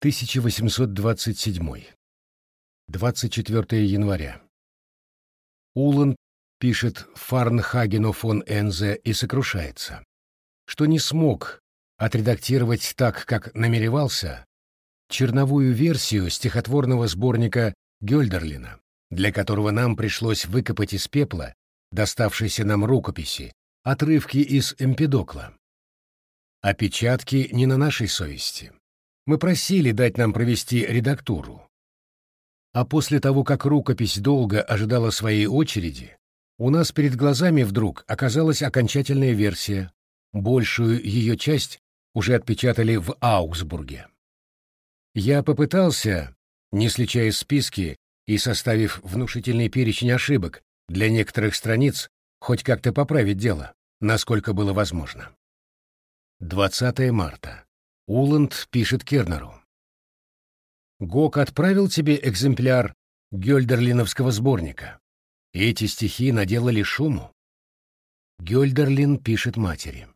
1827. 24 января. Улан пишет Фарнхагену фон Энзе и сокрушается, что не смог отредактировать так, как намеревался, черновую версию стихотворного сборника Гёльдерлина, для которого нам пришлось выкопать из пепла, доставшейся нам рукописи, отрывки из Эмпидокла. Опечатки не на нашей совести. Мы просили дать нам провести редактуру. А после того, как рукопись долго ожидала своей очереди, у нас перед глазами вдруг оказалась окончательная версия. Большую ее часть уже отпечатали в Аугсбурге. Я попытался, не сличая списки и составив внушительный перечень ошибок для некоторых страниц, хоть как-то поправить дело, насколько было возможно. 20 марта. Уланд пишет Кернеру. Гок отправил тебе экземпляр Гёльдерлиновского сборника. Эти стихи наделали шуму. Гёльдерлин пишет матери.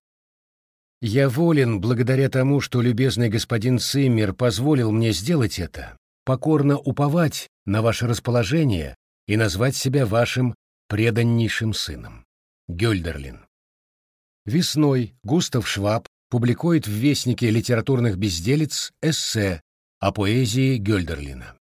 «Я волен, благодаря тому, что любезный господин Циммер позволил мне сделать это, покорно уповать на ваше расположение и назвать себя вашим преданнейшим сыном. Гёльдерлин». Весной Густав Шваб публикует в Вестнике литературных безделиц эссе о поэзии Гёльдерлина.